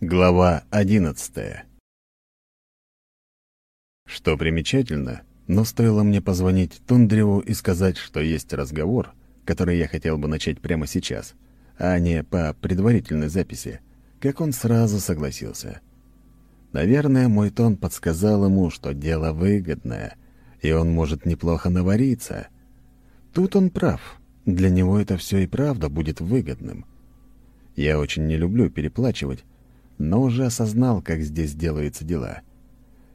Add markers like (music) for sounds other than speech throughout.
Глава одиннадцатая Что примечательно, но стоило мне позвонить Тундреву и сказать, что есть разговор, который я хотел бы начать прямо сейчас, а не по предварительной записи, как он сразу согласился. Наверное, мой тон подсказал ему, что дело выгодное, и он может неплохо навариться. Тут он прав. Для него это все и правда будет выгодным. Я очень не люблю переплачивать, но уже осознал, как здесь делаются дела.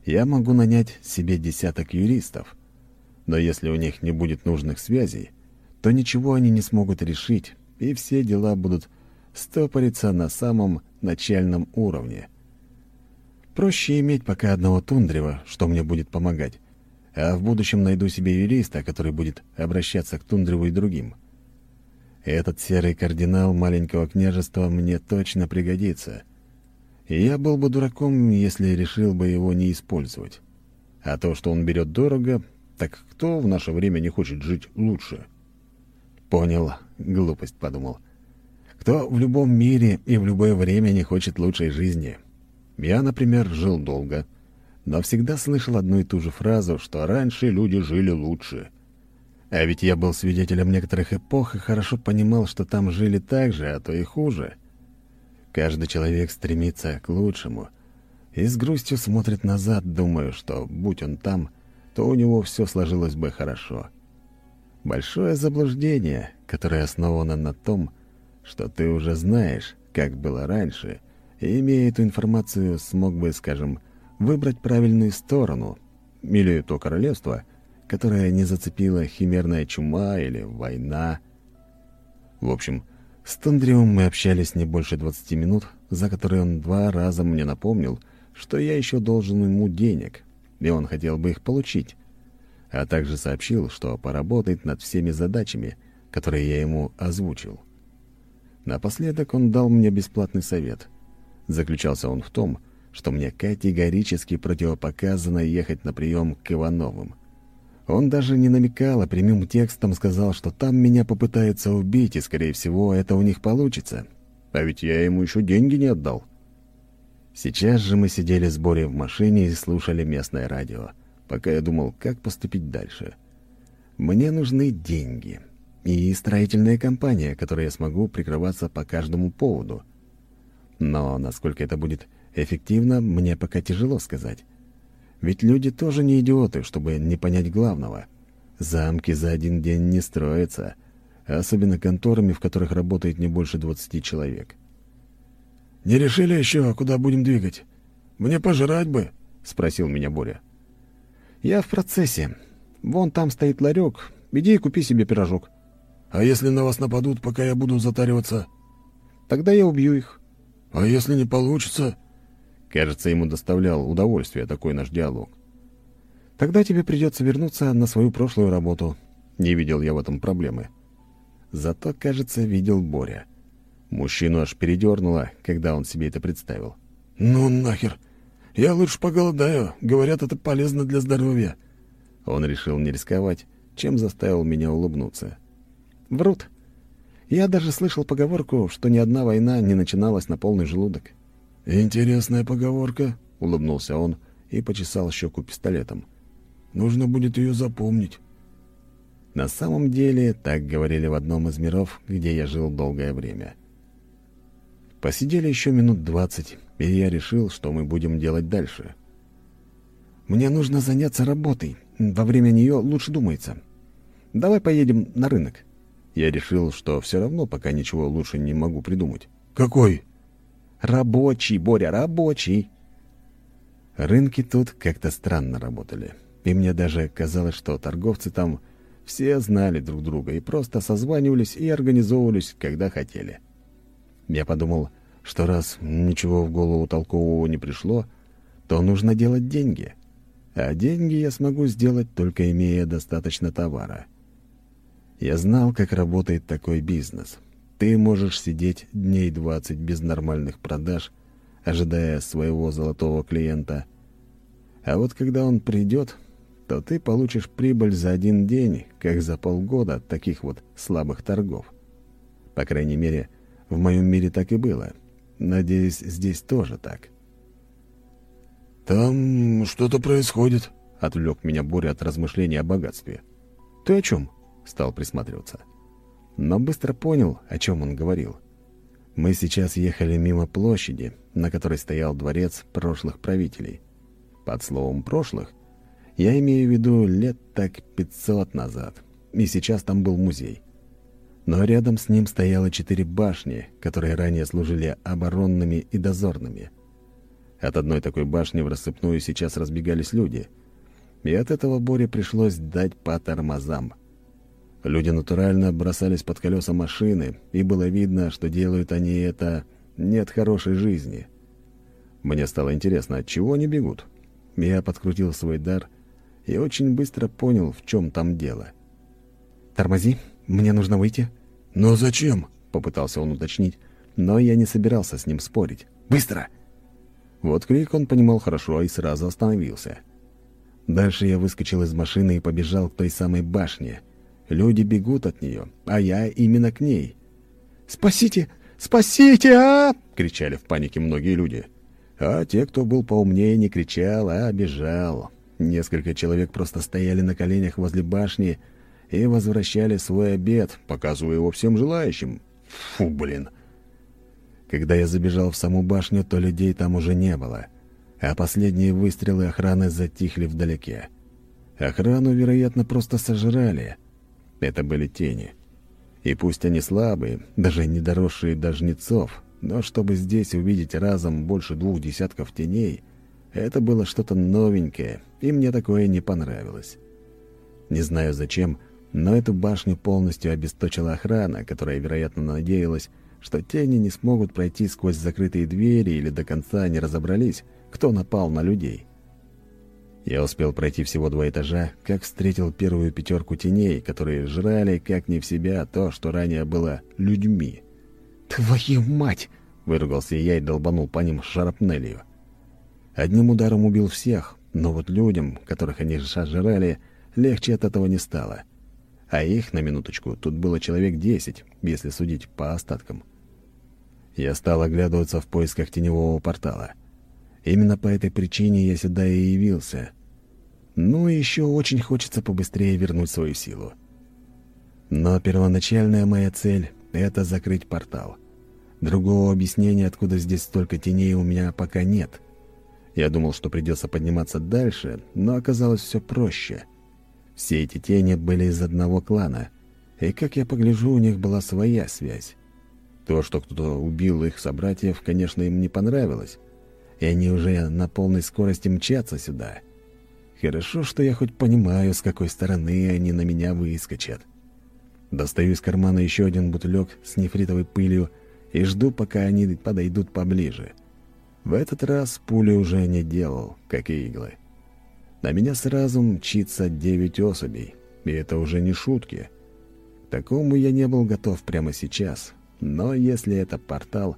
Я могу нанять себе десяток юристов, но если у них не будет нужных связей, то ничего они не смогут решить, и все дела будут стопориться на самом начальном уровне. Проще иметь пока одного тундрева, что мне будет помогать, а в будущем найду себе юриста, который будет обращаться к тундреву и другим. Этот серый кардинал маленького княжества мне точно пригодится — и я был бы дураком, если решил бы его не использовать. А то, что он берет дорого, так кто в наше время не хочет жить лучше? Понял, глупость подумал. Кто в любом мире и в любое время не хочет лучшей жизни? Я, например, жил долго, но всегда слышал одну и ту же фразу, что раньше люди жили лучше. А ведь я был свидетелем некоторых эпох и хорошо понимал, что там жили так же, а то и хуже. Каждый человек стремится к лучшему и с грустью смотрит назад, думая, что, будь он там, то у него все сложилось бы хорошо. Большое заблуждение, которое основано на том, что ты уже знаешь, как было раньше, и, имея эту информацию, смог бы, скажем, выбрать правильную сторону, или то королевство, которое не зацепило химерная чума или война. В общем, с Тундриум мы общались не больше 20 минут, за которые он два раза мне напомнил, что я еще должен ему денег, и он хотел бы их получить, а также сообщил, что поработает над всеми задачами, которые я ему озвучил. Напоследок он дал мне бесплатный совет. Заключался он в том, что мне категорически противопоказано ехать на прием к Ивановым. Он даже не намекал, а прямым текстом сказал, что там меня попытаются убить, и, скорее всего, это у них получится. А ведь я ему еще деньги не отдал. Сейчас же мы сидели с Борей в машине и слушали местное радио, пока я думал, как поступить дальше. Мне нужны деньги. И строительная компания, которой я смогу прикрываться по каждому поводу. Но насколько это будет эффективно, мне пока тяжело сказать. Ведь люди тоже не идиоты, чтобы не понять главного. Замки за один день не строятся, особенно конторами, в которых работает не больше 20 человек. «Не решили еще, куда будем двигать? Мне пожрать бы», — спросил меня Боря. «Я в процессе. Вон там стоит ларек. Иди и купи себе пирожок». «А если на вас нападут, пока я буду затариваться?» «Тогда я убью их». «А если не получится?» Кажется, ему доставлял удовольствие такой наш диалог. «Тогда тебе придется вернуться на свою прошлую работу». Не видел я в этом проблемы. Зато, кажется, видел Боря. Мужчину аж передернуло, когда он себе это представил. «Ну нахер! Я лучше поголодаю. Говорят, это полезно для здоровья». Он решил не рисковать, чем заставил меня улыбнуться. «Врут. Я даже слышал поговорку, что ни одна война не начиналась на полный желудок. «Интересная поговорка», — улыбнулся он и почесал щеку пистолетом. «Нужно будет ее запомнить». На самом деле, так говорили в одном из миров, где я жил долгое время. Посидели еще минут двадцать, и я решил, что мы будем делать дальше. «Мне нужно заняться работой. Во время нее лучше думается. Давай поедем на рынок». Я решил, что все равно пока ничего лучше не могу придумать. «Какой?» Рабочий, Боря, рабочий. Рынки тут как-то странно работали. И мне даже казалось, что торговцы там все знали друг друга и просто созванивались и организовывались, когда хотели. Я подумал, что раз ничего в голову толкового не пришло, то нужно делать деньги. А деньги я смогу сделать, только имея достаточно товара. Я знал, как работает такой бизнес. Ты можешь сидеть дней двадцать без нормальных продаж, ожидая своего золотого клиента. А вот когда он придет, то ты получишь прибыль за один день, как за полгода таких вот слабых торгов. По крайней мере, в моем мире так и было. Надеюсь, здесь тоже так. «Там что-то происходит», — отвлек меня Боря от размышлений о богатстве. «Ты о чем?» — стал присматриваться. Но быстро понял, о чем он говорил. Мы сейчас ехали мимо площади, на которой стоял дворец прошлых правителей. Под словом «прошлых» я имею в виду лет так пятьсот назад, и сейчас там был музей. Но рядом с ним стояло четыре башни, которые ранее служили оборонными и дозорными — от одной такой башни в рассыпную сейчас разбегались люди. И от этого Боре пришлось дать по тормозам. Люди натурально бросались под колеса машины, и было видно, что делают они это не от хорошей жизни. Мне стало интересно, от чего они бегут. Я подкрутил свой дар и очень быстро понял, в чем там дело. «Тормози, мне нужно выйти». «Но зачем?» — попытался он уточнить, но я не собирался с ним спорить. «Быстро!» Вот крик он понимал хорошо и сразу остановился. Дальше я выскочил из машины и побежал к той самой башне. Люди бегут от нее, а я именно к ней. «Спасите! Спасите, а!» — кричали в панике многие люди. А те, кто был поумнее, не кричал, а бежал. Несколько человек просто стояли на коленях возле башни и возвращали свой обед, показывая его всем желающим. Фу, блин! Когда я забежал в саму башню, то людей там уже не было, а последние выстрелы охраны затихли вдалеке. Охрану, вероятно, просто сожрали. Это были тени. И пусть они слабые, даже не доросшие до жнецов, но чтобы здесь увидеть разом больше двух десятков теней, это было что-то новенькое, и мне такое не понравилось. Не знаю зачем, но эту башню полностью обесточила охрана, которая, вероятно, надеялась, что тени не смогут пройти сквозь закрытые двери или до конца не разобрались, кто напал на людей. Я успел пройти всего два этажа, как встретил первую пятерку теней, которые жрали как не в себя то, что ранее было людьми. «Твою мать!» — выругался я и долбанул по ним шарапнелью. Одним ударом убил всех, но вот людям, которых они сожрали, легче от этого не стало. А их, на минуточку, тут было человек десять, если судить по остаткам. Я стал оглядываться в поисках теневого портала. Именно по этой причине я сюда и явился. Ну и еще очень хочется побыстрее вернуть свою силу. Но первоначальная моя цель — это закрыть портал. Другого объяснения, откуда здесь столько теней, у меня пока нет. Я думал, что придется подниматься дальше, но оказалось все проще. Все эти тени были из одного клана, и, как я погляжу, у них была своя связь. То, что кто-то убил их собратьев, конечно, им не понравилось, и они уже на полной скорости мчатся сюда. Хорошо, что я хоть понимаю, с какой стороны они на меня выскочат. Достаю из кармана еще один бутылек с нефритовой пылью и жду, пока они подойдут поближе. В этот раз пули уже не делал, как и иглы. На меня сразу мчится девять особей, и это уже не шутки. такому я не был готов прямо сейчас, но если это портал,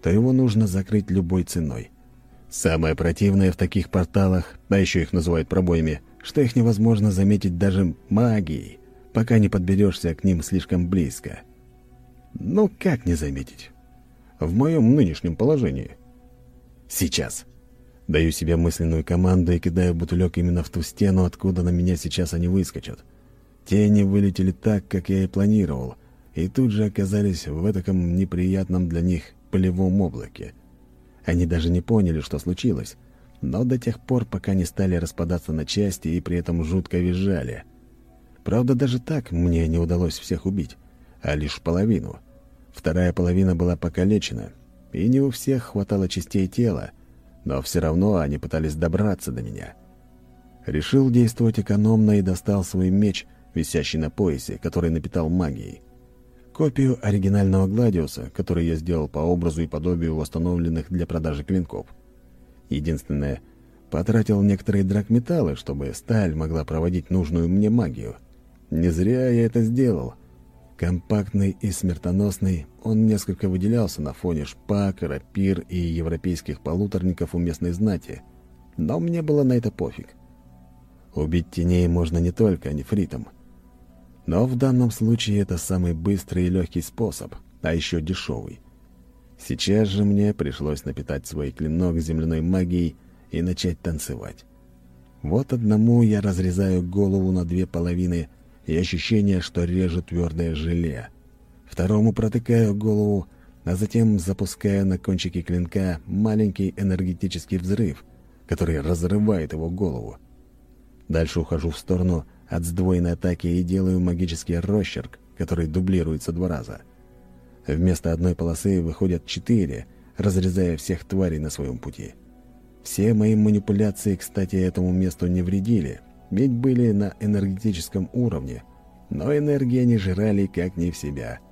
то его нужно закрыть любой ценой. Самое противное в таких порталах, а еще их называют пробоями, что их невозможно заметить даже магией, пока не подберешься к ним слишком близко. Ну, как не заметить? В моем нынешнем положении. Сейчас. Даю себе мысленную команду и кидаю бутылек именно в ту стену, откуда на меня сейчас они выскочат. Тени вылетели так, как я и планировал, и тут же оказались в таком неприятном для них полевом облаке. Они даже не поняли, что случилось, но до тех пор, пока не стали распадаться на части и при этом жутко визжали. Правда, даже так мне не удалось всех убить, а лишь половину. Вторая половина была покалечена, и не у всех хватало частей тела, но все равно они пытались добраться до меня. Решил действовать экономно и достал свой меч, висящий на поясе, который напитал магией. Копию оригинального Гладиуса, который я сделал по образу и подобию восстановленных для продажи клинков. Единственное, потратил некоторые драгметаллы, чтобы сталь могла проводить нужную мне магию. Не зря я это сделал. Компактный и смертоносный, он несколько выделялся на фоне шпаг, рапир и европейских полуторников у местной знати. Но мне было на это пофиг. Убить теней можно не только нефритом — но в данном случае это самый быстрый и легкий способ, а еще дешевый. Сейчас же мне пришлось напитать свой клинок земляной магией и начать танцевать. Вот одному я разрезаю голову на две половины, и ощущение, что режу твердое желе. Второму протыкаю голову, а затем запускаю на кончике клинка маленький энергетический взрыв, который разрывает его голову. Дальше ухожу в сторону от сдвоенной атаки и делаю магический росчерк, который дублируется два раза. Вместо одной полосы выходят четыре, разрезая всех тварей на своем пути. Все мои манипуляции, кстати, этому месту не вредили, ведь были на энергетическом уровне, но энергии они жрали как не в себя —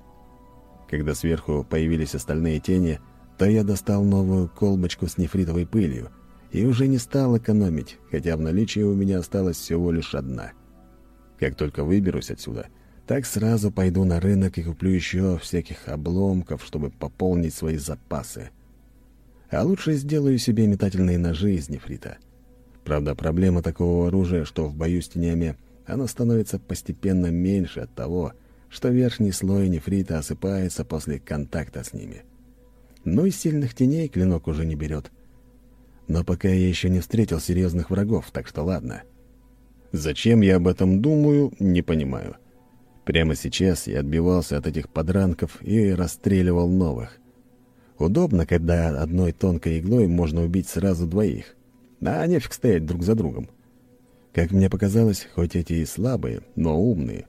когда сверху появились остальные тени, то я достал новую колбочку с нефритовой пылью и уже не стал экономить, хотя в наличии у меня осталась всего лишь одна. Как только выберусь отсюда, так сразу пойду на рынок и куплю еще всяких обломков, чтобы пополнить свои запасы. А лучше сделаю себе метательные ножи из нефрита. Правда, проблема такого оружия, что в бою с тенями оно становится постепенно меньше от того, что верхний слой нефрита осыпается после контакта с ними. Ну и сильных теней клинок уже не берет. Но пока я еще не встретил серьезных врагов, так что ладно. Зачем я об этом думаю, не понимаю. Прямо сейчас я отбивался от этих подранков и расстреливал новых. Удобно, когда одной тонкой иглой можно убить сразу двоих. А нефиг стоять друг за другом. Как мне показалось, хоть эти и слабые, но умные,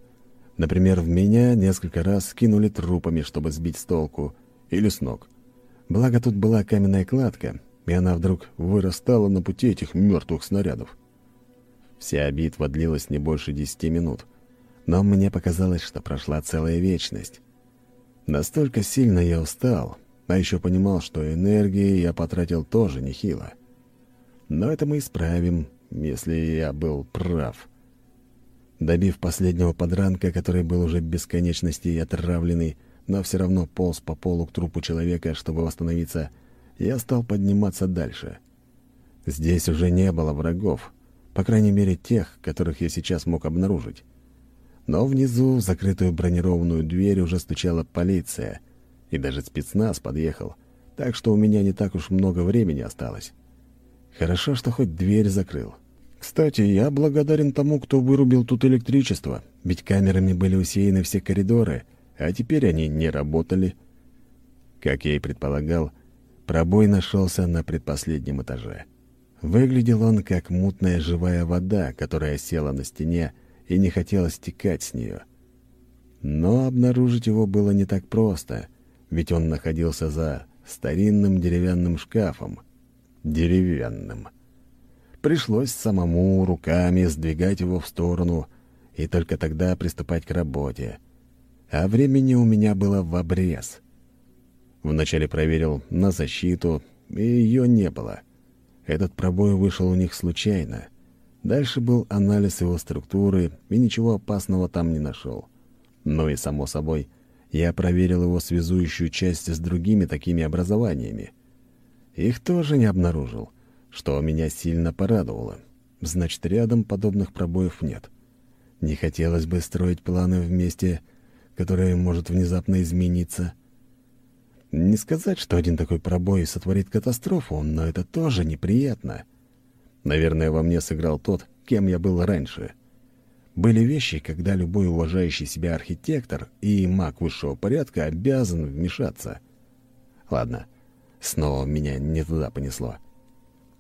Например, в меня несколько раз кинули трупами, чтобы сбить с толку, или с ног. Благо тут была каменная кладка, и она вдруг вырастала на пути этих мертвых снарядов. Вся битва длилась не больше десяти минут, но мне показалось, что прошла целая вечность. Настолько сильно я устал, а еще понимал, что энергии я потратил тоже нехило. Но это мы исправим, если я был прав. Добив последнего подранка, который был уже бесконечности и отравленный, но все равно полз по полу к трупу человека, чтобы восстановиться, я стал подниматься дальше. Здесь уже не было врагов, по крайней мере тех, которых я сейчас мог обнаружить. Но внизу, в закрытую бронированную дверь, уже стучала полиция, и даже спецназ подъехал, так что у меня не так уж много времени осталось. Хорошо, что хоть дверь закрыл. Кстати, я благодарен тому, кто вырубил тут электричество, ведь камерами были усеяны все коридоры, а теперь они не работали. Как я и предполагал, пробой нашелся на предпоследнем этаже. Выглядел он как мутная живая вода, которая села на стене и не хотела стекать с нее. Но обнаружить его было не так просто, ведь он находился за старинным деревянным шкафом. Деревянным. Пришлось самому руками сдвигать его в сторону и только тогда приступать к работе. А времени у меня было в обрез. Вначале проверил на защиту, и ее не было. Этот пробой вышел у них случайно. Дальше был анализ его структуры, и ничего опасного там не нашел. Ну и, само собой, я проверил его связующую часть с другими такими образованиями. Их тоже не обнаружил — что меня сильно порадовало. Значит, рядом подобных пробоев нет. Не хотелось бы строить планы вместе, которые может внезапно измениться. Не сказать, что один такой пробой сотворит катастрофу, но это тоже неприятно. Наверное, во мне сыграл тот, кем я был раньше. Были вещи, когда любой уважающий себя архитектор и маг высшего порядка обязан вмешаться. Ладно, снова меня не туда понесло. —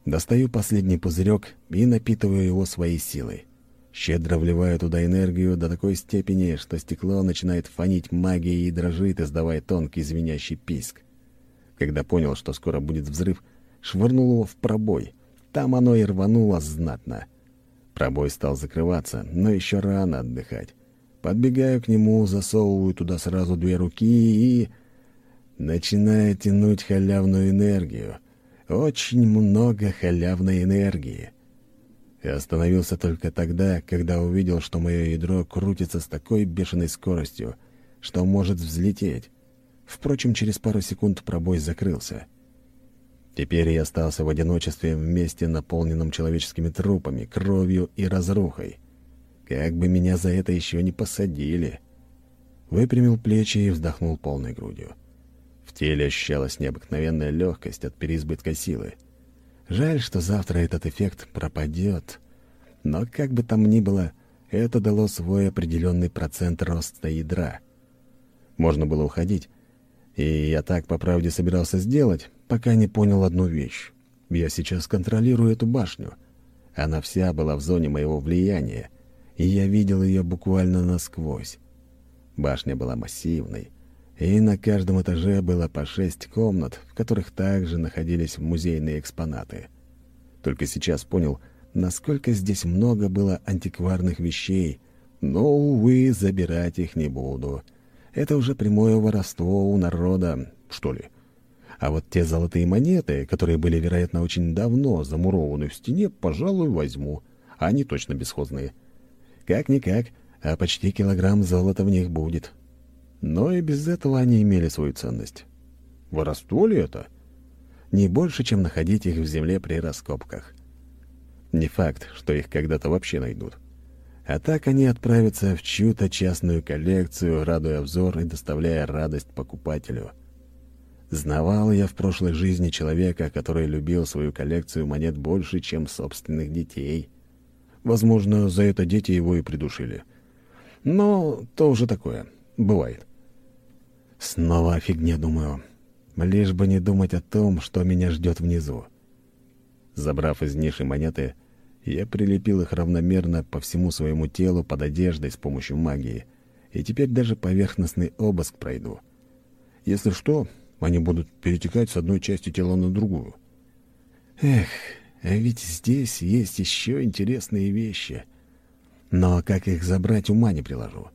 Достаю последний пузырек и напитываю его своей силой. Щедро вливаю туда энергию до такой степени, что стекло начинает фонить магией и дрожит, издавая тонкий звенящий писк. Когда понял, что скоро будет взрыв, швырнул его в пробой. Там оно и рвануло знатно. Пробой стал закрываться, но еще рано отдыхать. Подбегаю к нему, засовываю туда сразу две руки и... Начинаю тянуть халявную энергию — очень много халявной энергии. Я остановился только тогда, когда увидел, что мое ядро крутится с такой бешеной скоростью, что может взлететь. Впрочем, через пару секунд пробой закрылся. Теперь я остался в одиночестве в месте, наполненном человеческими трупами, кровью и разрухой. Как бы меня за это еще не посадили. Выпрямил плечи и вздохнул полной грудью. В теле ощущалась необыкновенная легкость от переизбытка силы. Жаль, что завтра этот эффект пропадет. Но как бы там ни было, это дало свой определенный процент роста ядра. Можно было уходить, и я так по правде собирался сделать, пока не понял одну вещь. Я сейчас контролирую эту башню. Она вся была в зоне моего влияния, и я видел ее буквально насквозь. Башня была массивной, и на каждом этаже было по шесть комнат, в которых также находились музейные экспонаты. Только сейчас понял, насколько здесь много было антикварных вещей, но, увы, забирать их не буду. Это уже прямое воровство у народа, что ли. А вот те золотые монеты, которые были, вероятно, очень давно замурованы в стене, пожалуй, возьму. Они точно бесхозные. Как-никак, а почти килограмм золота в них будет. Но и без этого они имели свою ценность. Воровство ли это? Не больше, чем находить их в земле при раскопках. Не факт, что их когда-то вообще найдут. А так они отправятся в чью-то частную коллекцию, радуя взор и доставляя радость покупателю. Знавал я в прошлой жизни человека, который любил свою коллекцию монет больше, чем собственных детей. Возможно, за это дети его и придушили. Но то уже такое. Бывает. Снова о фигне думаю. Лишь бы не думать о том, что меня ждет внизу. Забрав из ниши монеты, я прилепил их равномерно по всему своему телу под одеждой с помощью магии, и теперь даже поверхностный обыск пройду. Если что, они будут перетекать с одной части тела на другую. Эх, а ведь здесь есть еще интересные вещи. Но как их забрать, ума не приложу.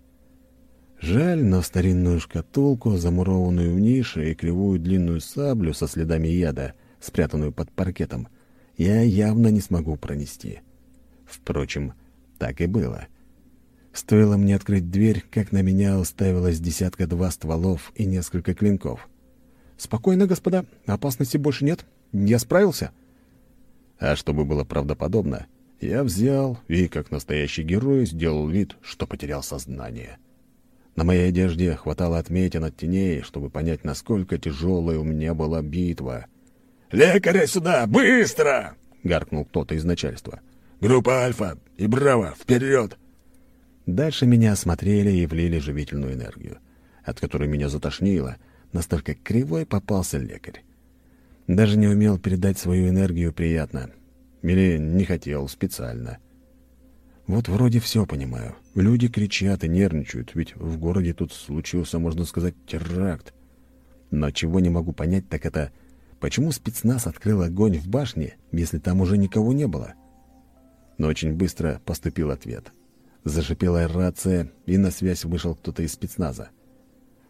Жаль, но старинную шкатулку, замурованную в нише, и кривую длинную саблю со следами яда, спрятанную под паркетом, я явно не смогу пронести. Впрочем, так и было. Стоило мне открыть дверь, как на меня уставилось десятка-два стволов и несколько клинков. «Спокойно, господа, опасности больше нет. Я справился». А чтобы было правдоподобно, я взял и, как настоящий герой, сделал вид, что потерял сознание. На моей одежде хватало отметин от теней, чтобы понять, насколько тяжелая у меня была битва. «Лекаря сюда! Быстро!» — гаркнул кто-то из начальства. «Группа Альфа и Браво! Вперед!» Дальше меня осмотрели и влили живительную энергию, от которой меня затошнило, настолько кривой попался лекарь. Даже не умел передать свою энергию приятно. Или не хотел специально. Вот вроде все понимаю. Люди кричат и нервничают, ведь в городе тут случился, можно сказать, теракт. Но чего не могу понять, так это почему спецназ открыл огонь в башне, если там уже никого не было? Но очень быстро поступил ответ. Зашипела рация, и на связь вышел кто-то из спецназа.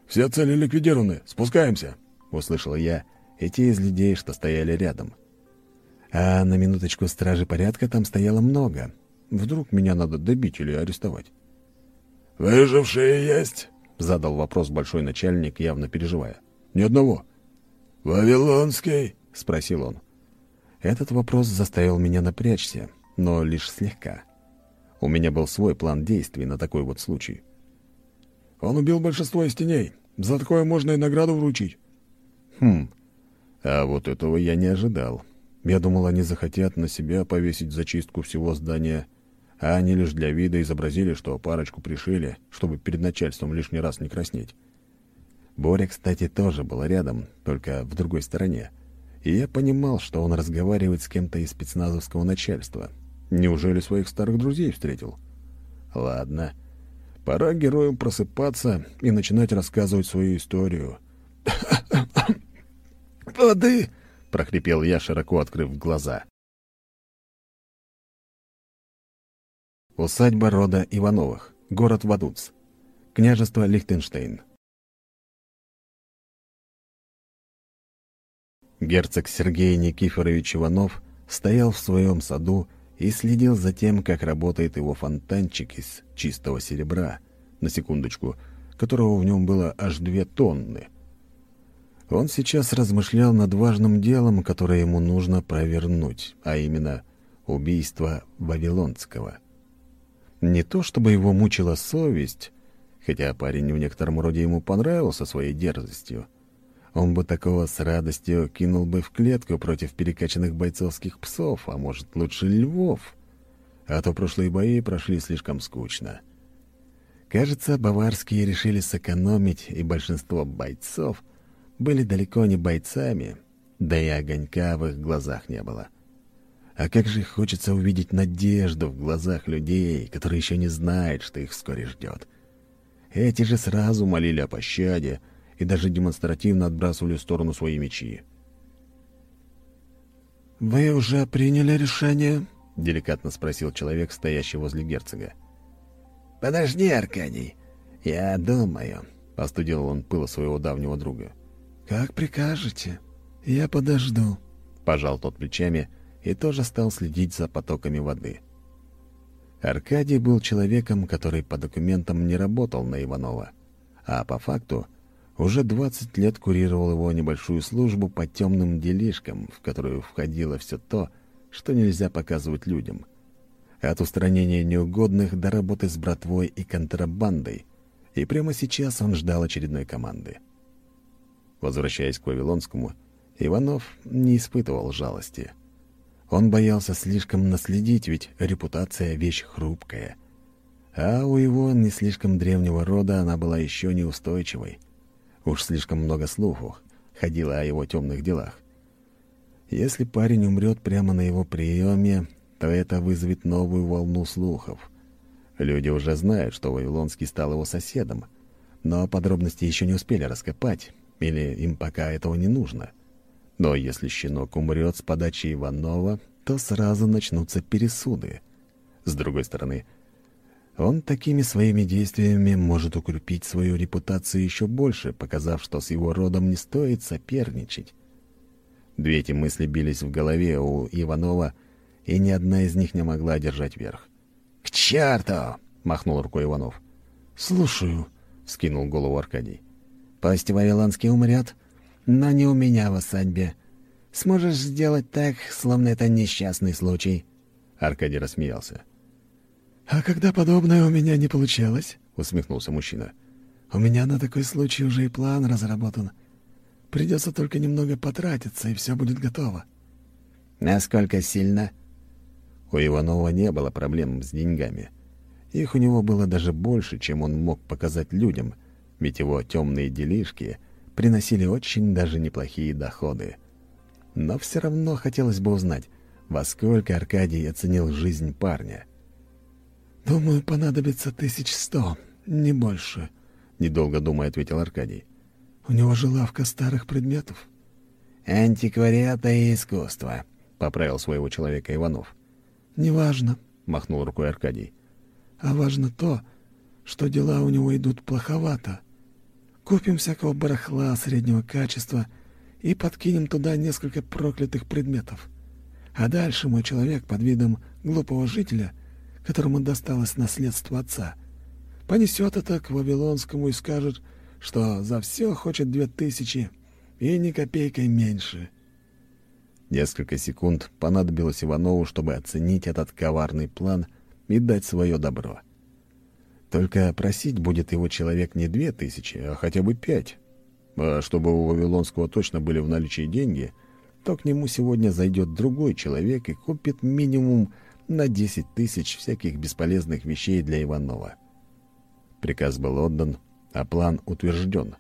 «Все цели ликвидированы. Спускаемся!» — услышал я, и те из людей, что стояли рядом. А на минуточку стражи порядка там стояло много — Вдруг меня надо добить или арестовать? «Выжившие есть?» — задал вопрос большой начальник, явно переживая. «Ни одного». «Вавилонский?» — спросил он. Этот вопрос заставил меня напрячься, но лишь слегка. У меня был свой план действий на такой вот случай. «Он убил большинство из теней. За такое можно и награду вручить». «Хм, а вот этого я не ожидал. Я думал, они захотят на себя повесить зачистку всего здания а они лишь для вида изобразили, что парочку пришили, чтобы перед начальством лишний раз не краснеть. Боря, кстати, тоже был рядом, только в другой стороне. И я понимал, что он разговаривает с кем-то из спецназовского начальства. Неужели своих старых друзей встретил? Ладно. Пора герою просыпаться и начинать рассказывать свою историю. (coughs) «Воды!» — прохрипел я, широко открыв глаза. Усадьба рода Ивановых. Город Вадуц. Княжество Лихтенштейн. Герцог Сергей Никифорович Иванов стоял в своем саду и следил за тем, как работает его фонтанчик из чистого серебра, на секундочку, которого в нем было аж две тонны. Он сейчас размышлял над важным делом, которое ему нужно провернуть, а именно убийство Вавилонского — не то чтобы его мучила совесть, хотя парень в некотором роде ему понравился своей дерзостью. Он бы такого с радостью кинул бы в клетку против перекачанных бойцовских псов, а может, лучше львов. А то прошлые бои прошли слишком скучно. Кажется, баварские решили сэкономить, и большинство бойцов были далеко не бойцами, да и огонька в их глазах не было. А как же хочется увидеть надежду в глазах людей, которые еще не знают, что их вскоре ждет. Эти же сразу молили о пощаде, и даже демонстративно отбрасывали в сторону свои мечи. «Вы уже приняли решение?» — деликатно спросил человек, стоящий возле герцога. «Подожди, Аркадий, я думаю», — остудил он пыло своего давнего друга. «Как прикажете, я подожду», — пожал тот плечами и тоже стал следить за потоками воды. Аркадий был человеком, который по документам не работал на Иванова, а по факту уже 20 лет курировал его небольшую службу по темным делишкам, в которую входило все то, что нельзя показывать людям. От устранения неугодных до работы с братвой и контрабандой. И прямо сейчас он ждал очередной команды. Возвращаясь к Вавилонскому, Иванов не испытывал жалости. Он боялся слишком наследить, ведь репутация — вещь хрупкая. А у его не слишком древнего рода она была еще неустойчивой. Уж слишком много слухов ходило о его темных делах. Если парень умрет прямо на его приеме, то это вызовет новую волну слухов. Люди уже знают, что Вавилонский стал его соседом, но подробности еще не успели раскопать, или им пока этого не нужно. Но если щенок умрет с подачи Иванова, то сразу начнутся пересуды. С другой стороны, он такими своими действиями может укрепить свою репутацию еще больше, показав, что с его родом не стоит соперничать. Две эти мысли бились в голове у Иванова, и ни одна из них не могла держать верх. «К черту!» — махнул рукой Иванов. «Слушаю», — вскинул голову Аркадий. «Пусть Вавилонский умрет, но не у меня в усадьбе. Сможешь сделать так, словно это несчастный случай?» Аркадий рассмеялся. «А когда подобное у меня не получалось?» — усмехнулся мужчина. «У меня на такой случай уже и план разработан. Придется только немного потратиться, и все будет готово». «Насколько сильно?» У Иванова не было проблем с деньгами. Их у него было даже больше, чем он мог показать людям, ведь его темные делишки приносили очень даже неплохие доходы. Но все равно хотелось бы узнать, во сколько Аркадий оценил жизнь парня — «Думаю, понадобится тысяч сто, не больше», — недолго думая ответил Аркадий. «У него же лавка старых предметов». «Антиквариата и искусство», — поправил своего человека Иванов. «Неважно», — махнул рукой Аркадий. «А важно то, что дела у него идут плоховато. Купим всякого барахла среднего качества и подкинем туда несколько проклятых предметов. А дальше мой человек под видом глупого жителя — которому досталось наследство отца, понесет это к Вавилонскому и скажет, что за все хочет две тысячи и ни копейкой меньше. Несколько секунд понадобилось Иванову, чтобы оценить этот коварный план и дать свое добро. Только просить будет его человек не две тысячи, а хотя бы пять. А чтобы у Вавилонского точно были в наличии деньги, то к нему сегодня зайдет другой человек и купит минимум на 10 тысяч всяких бесполезных вещей для Иванова. Приказ был отдан, а план утвержден.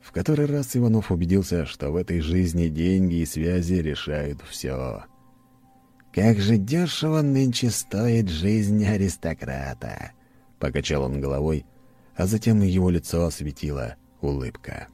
В который раз Иванов убедился, что в этой жизни деньги и связи решают все. «Как же дешево нынче стоит жизнь аристократа!» Покачал он головой, а затем его лицо осветила улыбка.